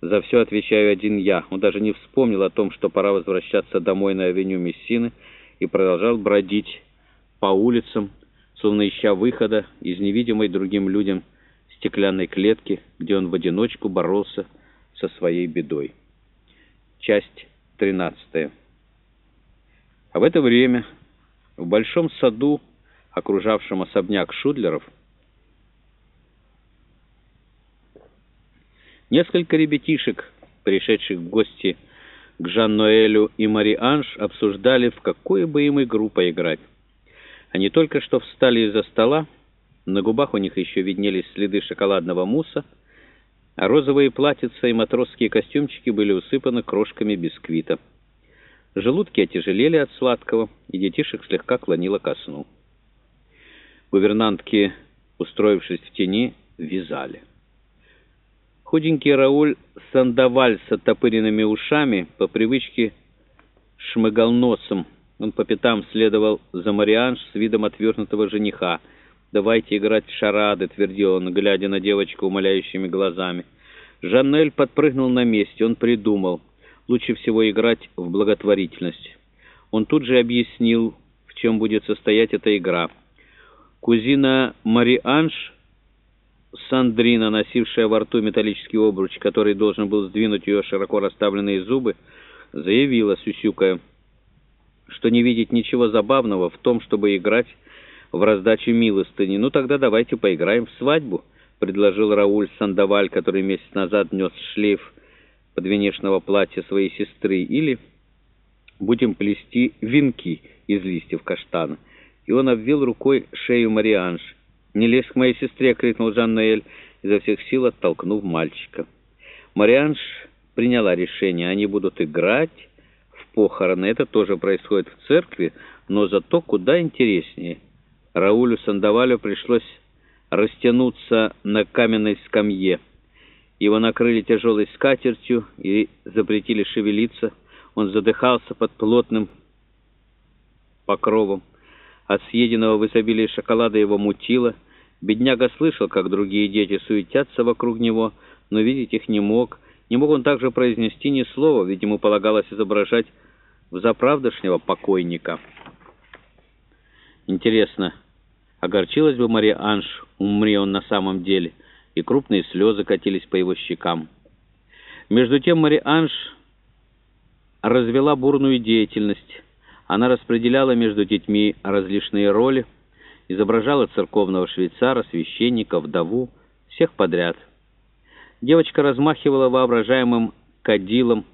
За все отвечаю один я. Он даже не вспомнил о том, что пора возвращаться домой на авеню Мессины, и продолжал бродить по улицам, словно ища выхода из невидимой другим людям стеклянной клетки, где он в одиночку боролся со своей бедой. Часть 13. А в это время в большом саду, окружавшем особняк Шудлеров, несколько ребятишек, пришедших в гости к Жан-Ноэлю и Мари-Анж, обсуждали, в какую бы им игру поиграть. Они только что встали из-за стола, на губах у них еще виднелись следы шоколадного мусса, а розовые платьица и матросские костюмчики были усыпаны крошками бисквита. Желудки отяжелели от сладкого, и детишек слегка клонило ко сну. Гувернантки, устроившись в тени, вязали. Худенький Рауль Сандаваль с оттопыренными ушами по привычке шмыгал носом. Он по пятам следовал за Марианж с видом отвернутого жениха. «Давайте играть в шарады», — твердил он, глядя на девочку умоляющими глазами. Жаннель подпрыгнул на месте. Он придумал лучше всего играть в благотворительность. Он тут же объяснил, в чем будет состоять эта игра. Кузина Мари Анж, Сандрина, носившая во рту металлический обруч, который должен был сдвинуть ее широко расставленные зубы, заявила, сюсюкая, что не видит ничего забавного в том, чтобы играть в раздачу милостыни. «Ну тогда давайте поиграем в свадьбу», — предложил Рауль Сандаваль, который месяц назад нес шлейф подвенечного платья своей сестры, или будем плести венки из листьев каштана. И он обвил рукой шею Марианж. «Не лезь к моей сестре!» — крикнул Жан-Ноэль, изо всех сил оттолкнув мальчика. Марианж приняла решение. Они будут играть в похороны. Это тоже происходит в церкви, но зато куда интереснее. Раулю Сандавалю пришлось растянуться на каменной скамье. Его накрыли тяжелой скатертью и запретили шевелиться. Он задыхался под плотным покровом. От съеденного в изобилии шоколада его мутило. Бедняга слышал, как другие дети суетятся вокруг него, но видеть их не мог. Не мог он также произнести ни слова, ведь ему полагалось изображать взаправдошнего покойника. Интересно, огорчилась бы Мария Анж, умри он на самом деле — и крупные слезы катились по его щекам. Между тем Мари Анж развела бурную деятельность. Она распределяла между детьми различные роли, изображала церковного швейцара, священника, вдову, всех подряд. Девочка размахивала воображаемым кадилом,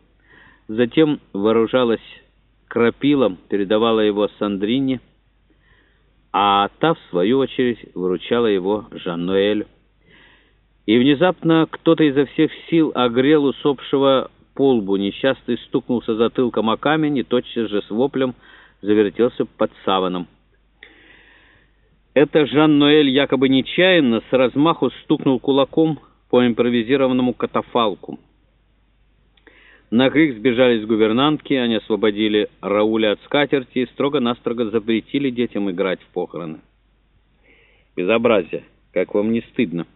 затем вооружалась крапилом, передавала его Сандрине, а та, в свою очередь, выручала его Жан-Ноэлю. И внезапно кто-то изо всех сил огрел усопшего по лбу. Несчастный стукнулся затылком о камень и тотчас же с воплем завертелся под саваном. Это Жан-Ноэль якобы нечаянно с размаху стукнул кулаком по импровизированному катафалку. На крик сбежались гувернантки, они освободили Рауля от скатерти и строго-настрого запретили детям играть в похороны. «Безобразие! Как вам не стыдно?»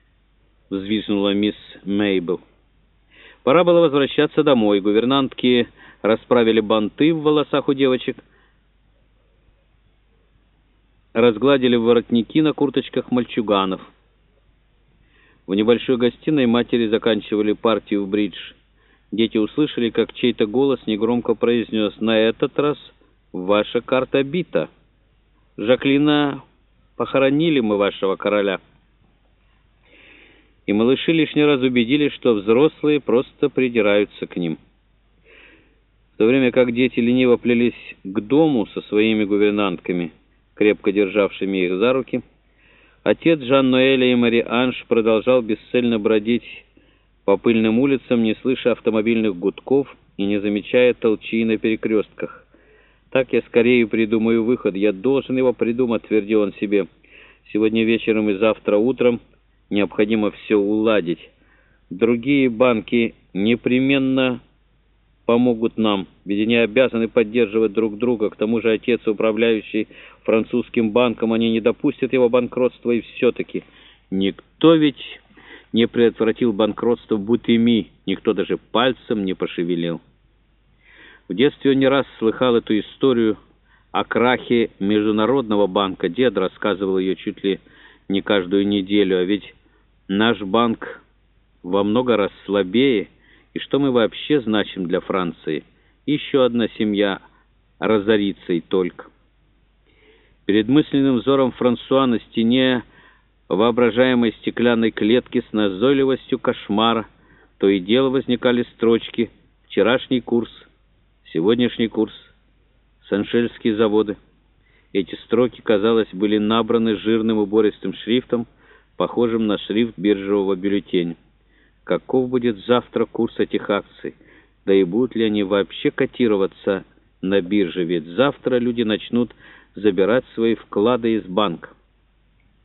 — взвизгнула мисс Мейбл. Пора было возвращаться домой. Гувернантки расправили банты в волосах у девочек, разгладили воротники на курточках мальчуганов. В небольшой гостиной матери заканчивали партию в бридж. Дети услышали, как чей-то голос негромко произнес «На этот раз ваша карта бита. Жаклина, похоронили мы вашего короля» и малыши лишний раз убедились, что взрослые просто придираются к ним. В то время как дети лениво плелись к дому со своими гувернантками, крепко державшими их за руки, отец Жан-Ноэля и Мари Анж продолжал бесцельно бродить по пыльным улицам, не слыша автомобильных гудков и не замечая толчи на перекрестках. «Так я скорее придумаю выход. Я должен его придумать», — твердил он себе. «Сегодня вечером и завтра утром...» необходимо все уладить. Другие банки непременно помогут нам, ведь они обязаны поддерживать друг друга. К тому же отец, управляющий французским банком, они не допустят его банкротства, и все-таки никто ведь не предотвратил банкротство Бутеми, никто даже пальцем не пошевелил. В детстве он не раз слыхал эту историю о крахе Международного банка. Дед рассказывал ее чуть ли не каждую неделю, а ведь наш банк во много раз слабее, и что мы вообще значим для Франции? Еще одна семья разорится и только. Перед мысленным взором Франсуа на стене воображаемой стеклянной клетки с назойливостью кошмара то и дело возникали строчки «Вчерашний курс», «Сегодняшний курс», «Саншельские заводы». Эти строки, казалось, были набраны жирным убористым шрифтом, похожим на шрифт биржевого бюллетеня. Каков будет завтра курс этих акций? Да и будут ли они вообще котироваться на бирже? Ведь завтра люди начнут забирать свои вклады из банка.